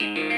you.